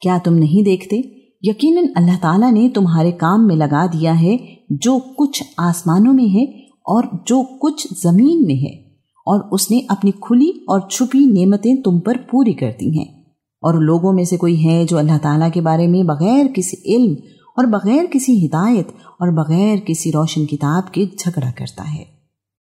क्या तुम नहीं देखते? यकीनन अल्लाह ताला ने तुम्हारे काम में लगा दिया है, जो कुछ आसमानों में है और जो कुछ ज़मीन में है। और उसने अपनी खुली और छुपी नेमतें तुम पर पूरी कर दी हैं। और लोगों में से कोई है जो अल्लाह ताला के बारे में बगैर किसी इल्म और बगैर किसी हिदायत और बगैर किसी रोशन किताब के झगड़ा करता है।